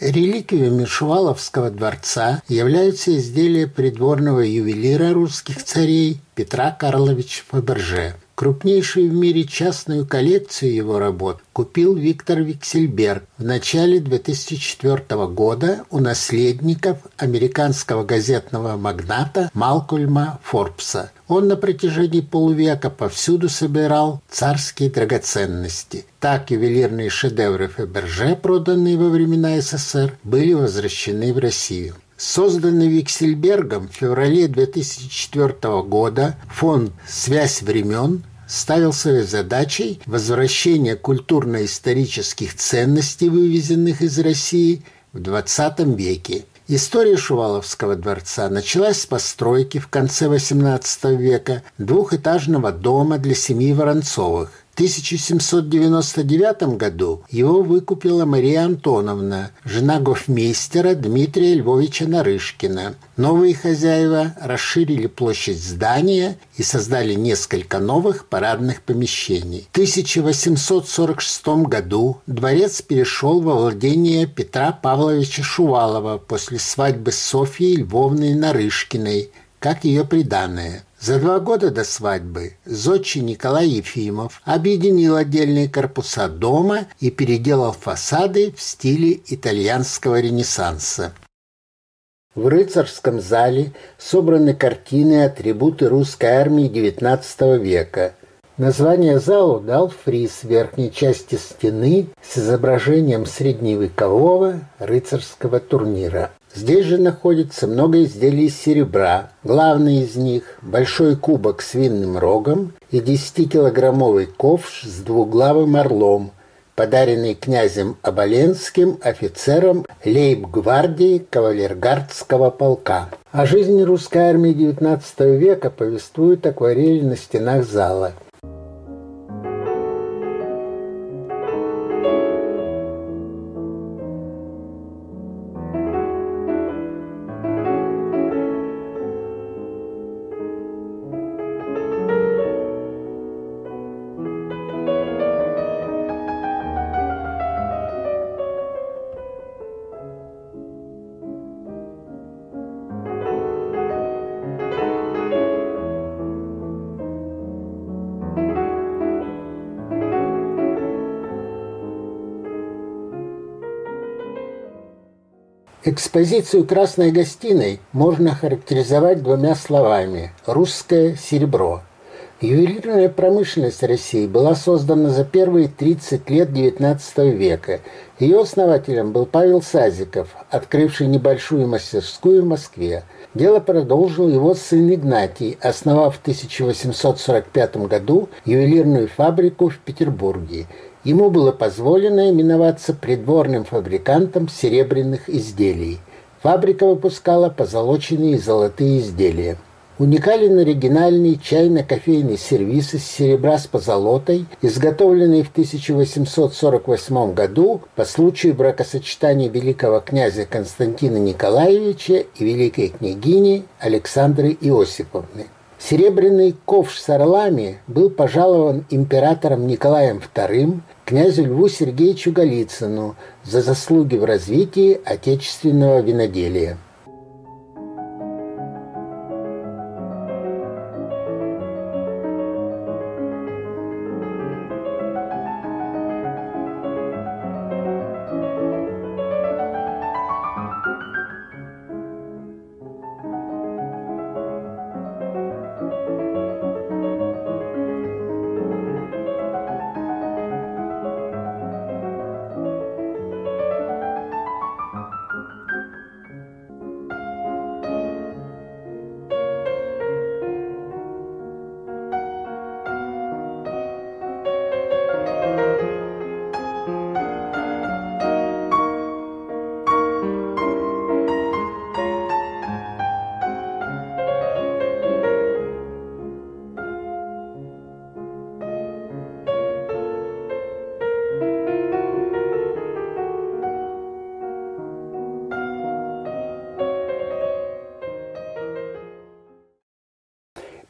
Реликвиями Шуваловского дворца являются изделия придворного ювелира русских царей Петра Карловича Фаберже. Крупнейшую в мире частную коллекцию его работ купил Виктор Виксельберг в начале 2004 года у наследников американского газетного магната Малкольма Форбса. Он на протяжении полувека повсюду собирал царские драгоценности. Так ювелирные шедевры Фаберже, проданные во времена СССР, были возвращены в Россию. Созданный Виксельбергом в феврале 2004 года фонд «Связь времен» ставил своей задачей возвращение культурно-исторических ценностей, вывезенных из России в XX веке. История Шуваловского дворца началась с постройки в конце XVIII века двухэтажного дома для семьи Воронцовых. 1799 году его выкупила Мария Антоновна, жена гофмейстера Дмитрия Львовича Нарышкина. Новые хозяева расширили площадь здания и создали несколько новых парадных помещений. В 1846 году дворец перешел во владение Петра Павловича Шувалова после свадьбы Софьи Львовны Нарышкиной, как ее приданное – за два года до свадьбы зодчий Николай Ефимов объединил отдельные корпуса дома и переделал фасады в стиле итальянского ренессанса. В рыцарском зале собраны картины и атрибуты русской армии XIX века. Название залу дал фриз верхней части стены с изображением средневекового рыцарского турнира. Здесь же находится много изделий из серебра. Главный из них – большой кубок с винным рогом и 10-килограммовый ковш с двуглавым орлом, подаренный князем Оболенским офицером лейб-гвардии кавалергардского полка. О жизни русской армии XIX века повествуют акварели на стенах зала – Экспозицию «Красной гостиной» можно характеризовать двумя словами – «русское серебро». Ювелирная промышленность России была создана за первые 30 лет XIX века. Ее основателем был Павел Сазиков, открывший небольшую мастерскую в Москве. Дело продолжил его сын Игнатий, основав в 1845 году ювелирную фабрику в Петербурге – ему было позволено именоваться придворным фабрикантом серебряных изделий. Фабрика выпускала позолоченные и золотые изделия. Уникален оригинальный чайно-кофейный сервиз из серебра с позолотой, изготовленный в 1848 году по случаю бракосочетания великого князя Константина Николаевича и великой княгини Александры Иосиповны. Серебряный ковш с орлами был пожалован императором Николаем II князю Льву Сергеевичу Голицыну за заслуги в развитии отечественного виноделия.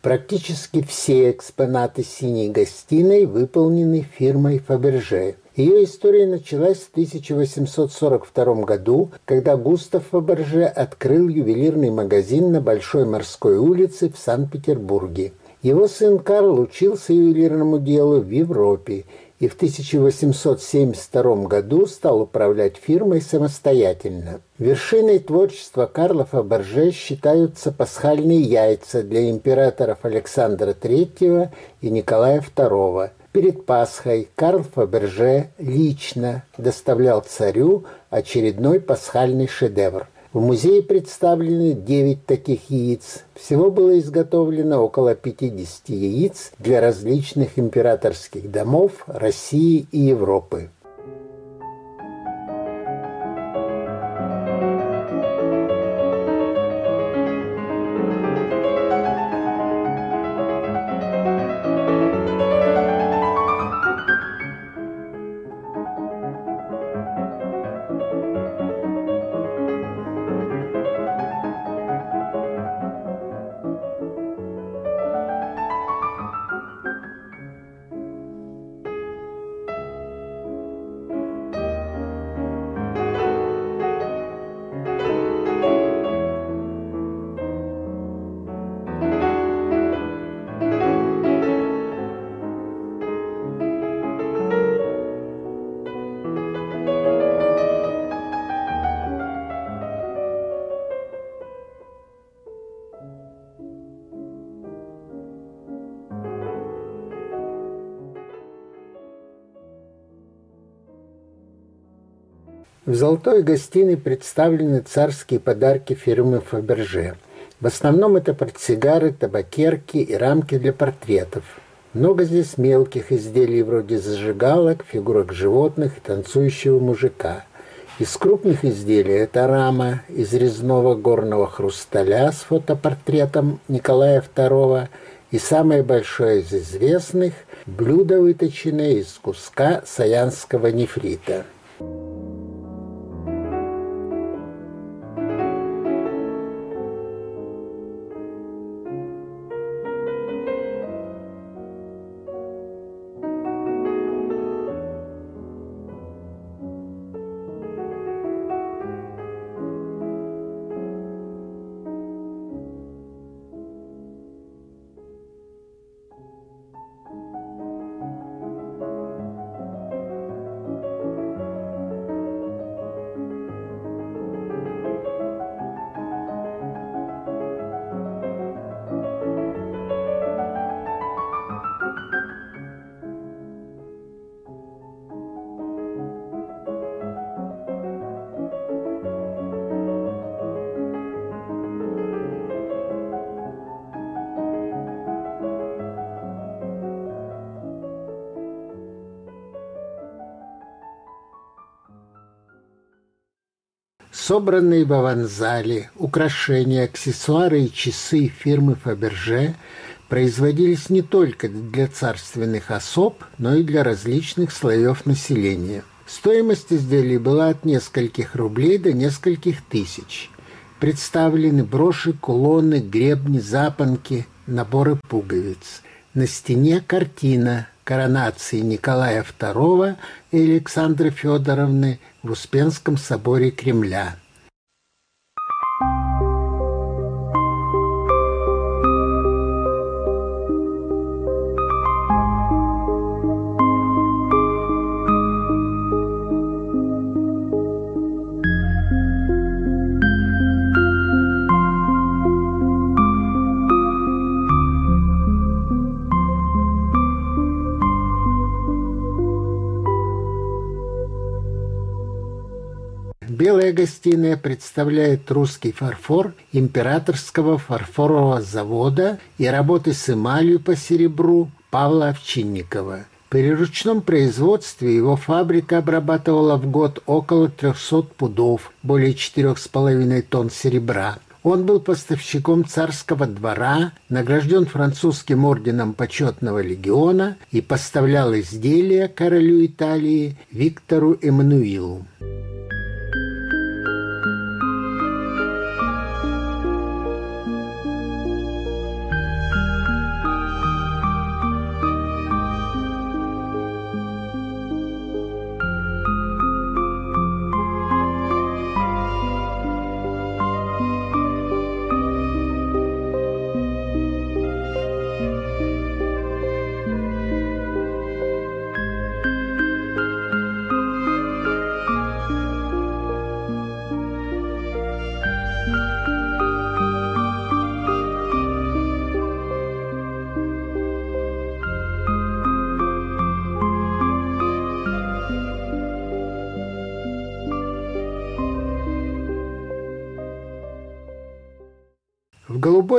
Практически все экспонаты «Синей гостиной» выполнены фирмой «Фаберже». Ее история началась в 1842 году, когда Густав Фаберже открыл ювелирный магазин на Большой морской улице в Санкт-Петербурге. Его сын Карл учился ювелирному делу в Европе и в 1872 году стал управлять фирмой самостоятельно. Вершиной творчества Карла Фаберже считаются пасхальные яйца для императоров Александра III и Николая II. Перед Пасхой Карл Фаберже лично доставлял царю очередной пасхальный шедевр – в музее представлены 9 таких яиц. Всего было изготовлено около 50 яиц для различных императорских домов России и Европы. В золотой гостиной представлены царские подарки фирмы Фаберже. В основном это портсигары, табакерки и рамки для портретов. Много здесь мелких изделий вроде зажигалок, фигурок животных и танцующего мужика. Из крупных изделий это рама из резного горного хрусталя с фотопортретом Николая II и самое большое из известных – блюдо, выточенное из куска саянского нефрита. Собранные в аванзале украшения, аксессуары и часы фирмы Фаберже производились не только для царственных особ, но и для различных слоев населения. Стоимость изделий была от нескольких рублей до нескольких тысяч. Представлены броши, кулоны, гребни, запонки, наборы пуговиц. На стене картина коронации Николая II и Александры Федоровны в Успенском соборе Кремля. Белая гостиная представляет русский фарфор императорского фарфорового завода и работы с эмалью по серебру Павла Овчинникова. При ручном производстве его фабрика обрабатывала в год около 300 пудов, более 4,5 тонн серебра. Он был поставщиком царского двора, награжден французским орденом почетного легиона и поставлял изделия королю Италии Виктору Эммануилу.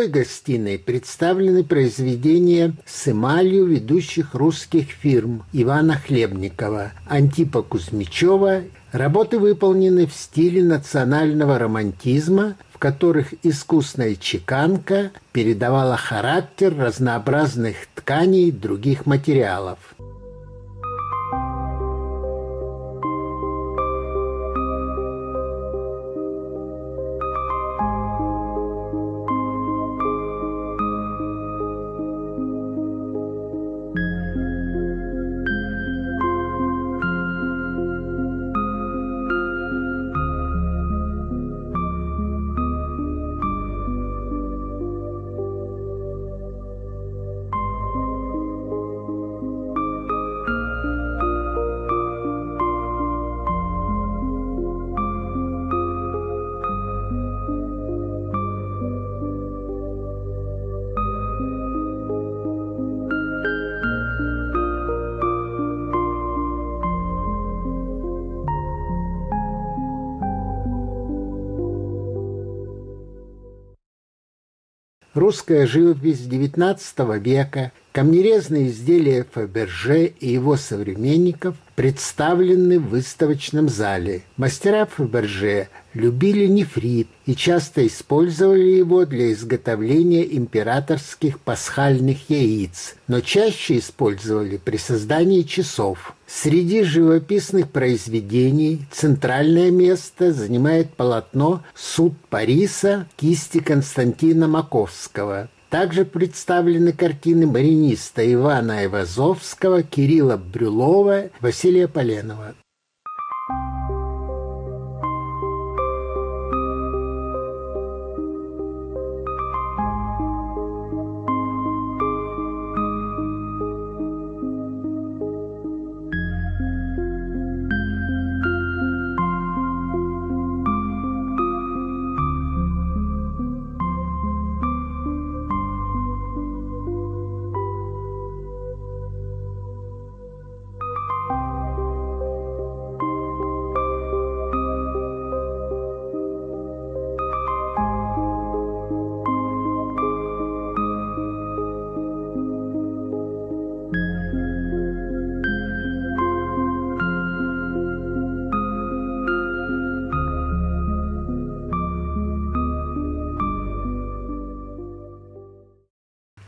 Голубой гостиной представлены произведения с эмалью ведущих русских фирм Ивана Хлебникова, Антипа Кузьмичева. Работы выполнены в стиле национального романтизма, в которых искусная чеканка передавала характер разнообразных тканей других материалов. Русская живопись XIX века, камнерезные изделия Фаберже и его современников представлены в выставочном зале. Мастера Фаберже любили нефрит и часто использовали его для изготовления императорских пасхальных яиц, но чаще использовали при создании часов. Среди живописных произведений центральное место занимает полотно «Суд Париса» кисти Константина Маковского. Также представлены картины мариниста Ивана Айвазовского, Кирилла Брюлова, Василия Поленова.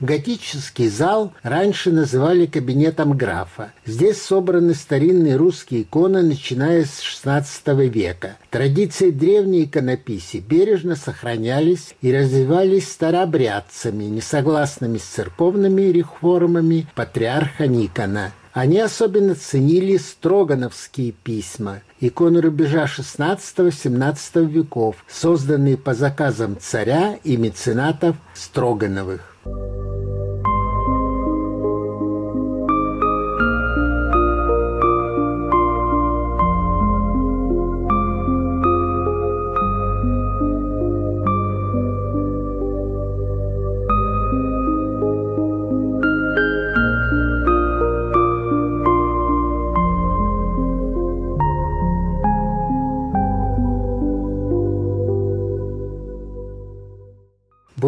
Готический зал раньше называли кабинетом графа. Здесь собраны старинные русские иконы, начиная с XVI века. Традиции древней иконописи бережно сохранялись и развивались старообрядцами, несогласными с церковными реформами патриарха Никона. Они особенно ценили строгановские письма, иконы рубежа XVI-XVII веков, созданные по заказам царя и меценатов Строгановых. Música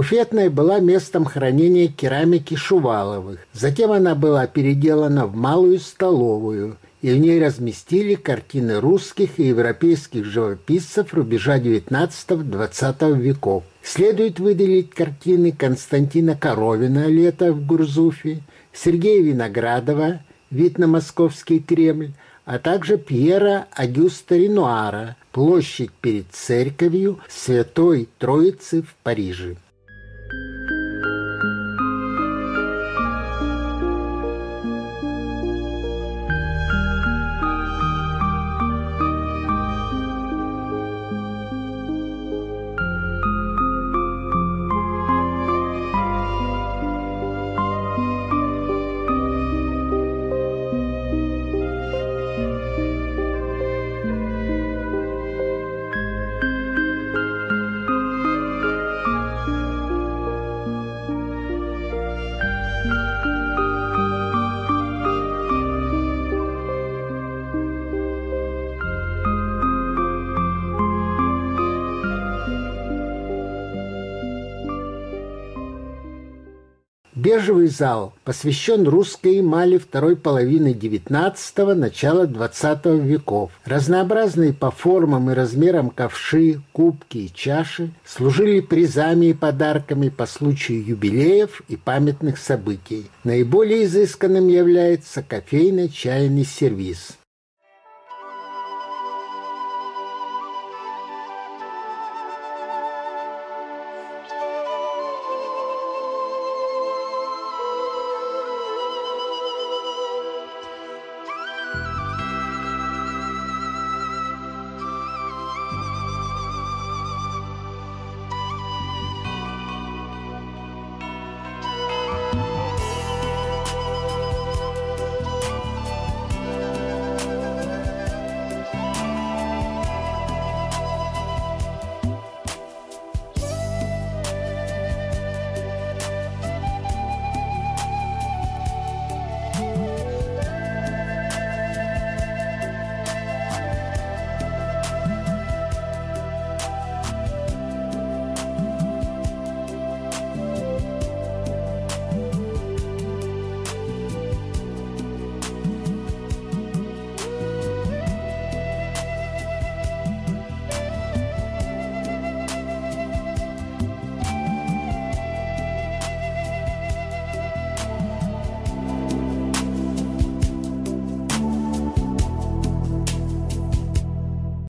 Буфетная была местом хранения керамики Шуваловых. Затем она была переделана в малую столовую, и в ней разместили картины русских и европейских живописцев рубежа XIX-XX веков. Следует выделить картины Константина Коровина «Лето в Гурзуфе», Сергея Виноградова «Вид на Московский Кремль», а также Пьера Агюста Ренуара «Площадь перед церковью Святой Троицы в Париже». Бежевый зал посвящен русской эмали второй половины XIX – начала XX веков. Разнообразные по формам и размерам ковши, кубки и чаши служили призами и подарками по случаю юбилеев и памятных событий. Наиболее изысканным является кофейно-чайный сервиз.